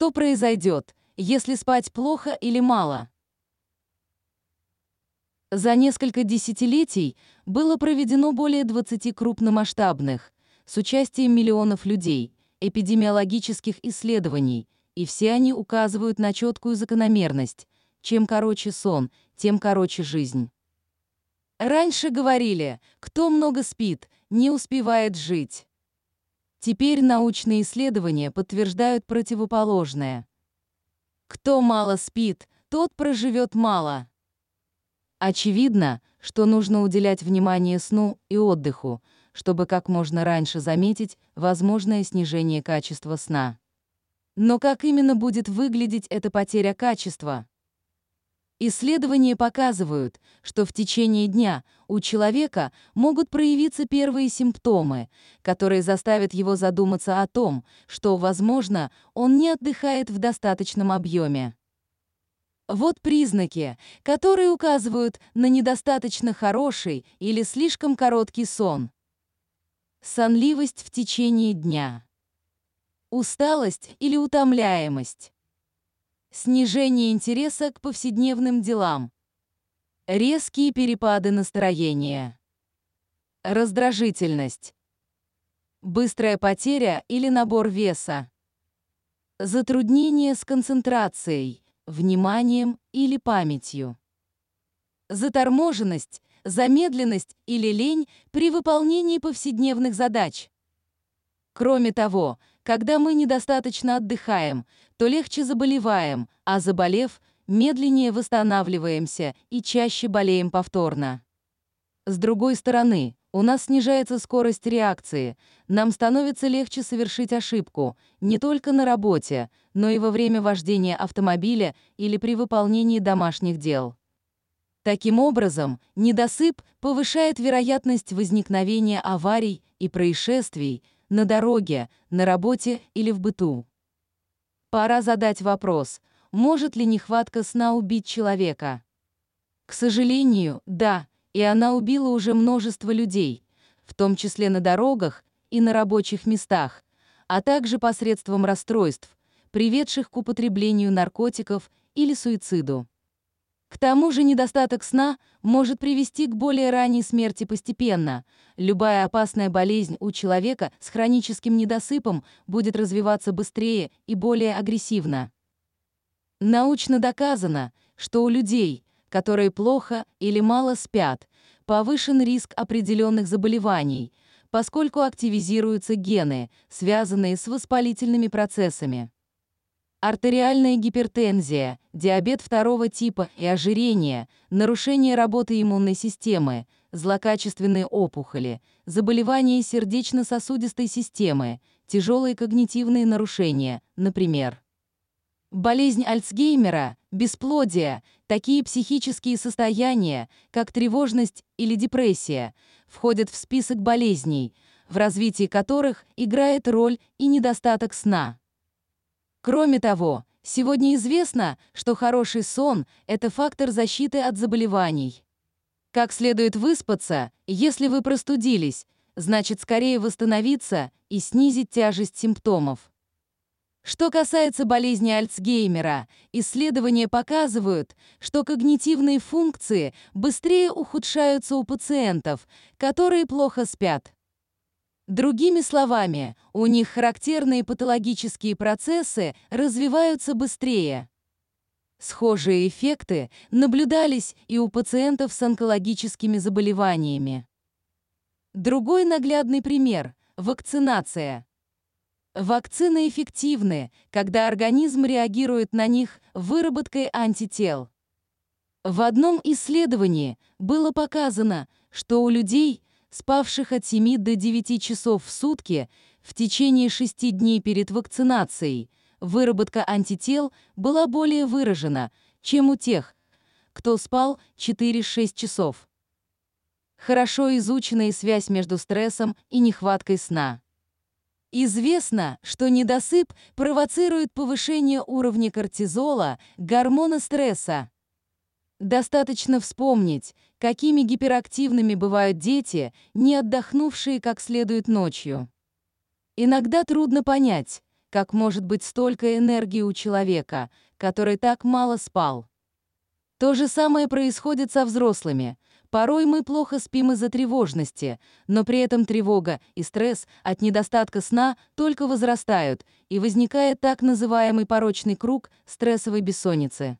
Что произойдет, если спать плохо или мало? За несколько десятилетий было проведено более 20 крупномасштабных, с участием миллионов людей, эпидемиологических исследований, и все они указывают на четкую закономерность. Чем короче сон, тем короче жизнь. Раньше говорили, кто много спит, не успевает жить. Теперь научные исследования подтверждают противоположное. Кто мало спит, тот проживет мало. Очевидно, что нужно уделять внимание сну и отдыху, чтобы как можно раньше заметить возможное снижение качества сна. Но как именно будет выглядеть эта потеря качества? Исследования показывают, что в течение дня у человека могут проявиться первые симптомы, которые заставят его задуматься о том, что, возможно, он не отдыхает в достаточном объеме. Вот признаки, которые указывают на недостаточно хороший или слишком короткий сон. Сонливость в течение дня. Усталость или утомляемость. Снижение интереса к повседневным делам. Резкие перепады настроения. Раздражительность. Быстрая потеря или набор веса. Затруднение с концентрацией, вниманием или памятью. Заторможенность, замедленность или лень при выполнении повседневных задач. Кроме того, когда мы недостаточно отдыхаем, то легче заболеваем, а заболев, медленнее восстанавливаемся и чаще болеем повторно. С другой стороны, у нас снижается скорость реакции, нам становится легче совершить ошибку, не только на работе, но и во время вождения автомобиля или при выполнении домашних дел. Таким образом, недосып повышает вероятность возникновения аварий и происшествий на дороге, на работе или в быту. Пора задать вопрос, может ли нехватка сна убить человека? К сожалению, да, и она убила уже множество людей, в том числе на дорогах и на рабочих местах, а также посредством расстройств, приведших к употреблению наркотиков или суициду. К тому же недостаток сна может привести к более ранней смерти постепенно. Любая опасная болезнь у человека с хроническим недосыпом будет развиваться быстрее и более агрессивно. Научно доказано, что у людей, которые плохо или мало спят, повышен риск определенных заболеваний, поскольку активизируются гены, связанные с воспалительными процессами. Артериальная гипертензия, диабет второго типа и ожирение, нарушение работы иммунной системы, злокачественные опухоли, заболевания сердечно-сосудистой системы, тяжелые когнитивные нарушения, например. Болезнь Альцгеймера, бесплодие, такие психические состояния, как тревожность или депрессия, входят в список болезней, в развитии которых играет роль и недостаток сна. Кроме того, сегодня известно, что хороший сон – это фактор защиты от заболеваний. Как следует выспаться, если вы простудились, значит скорее восстановиться и снизить тяжесть симптомов. Что касается болезни Альцгеймера, исследования показывают, что когнитивные функции быстрее ухудшаются у пациентов, которые плохо спят. Другими словами, у них характерные патологические процессы развиваются быстрее. Схожие эффекты наблюдались и у пациентов с онкологическими заболеваниями. Другой наглядный пример – вакцинация. Вакцины эффективны, когда организм реагирует на них выработкой антител. В одном исследовании было показано, что у людей – спавших от 7 до 9 часов в сутки в течение 6 дней перед вакцинацией, выработка антител была более выражена, чем у тех, кто спал 4-6 часов. Хорошо изучена и связь между стрессом и нехваткой сна. Известно, что недосып провоцирует повышение уровня кортизола, гормона стресса. Достаточно вспомнить, какими гиперактивными бывают дети, не отдохнувшие как следует ночью. Иногда трудно понять, как может быть столько энергии у человека, который так мало спал. То же самое происходит со взрослыми. Порой мы плохо спим из-за тревожности, но при этом тревога и стресс от недостатка сна только возрастают, и возникает так называемый порочный круг стрессовой бессонницы.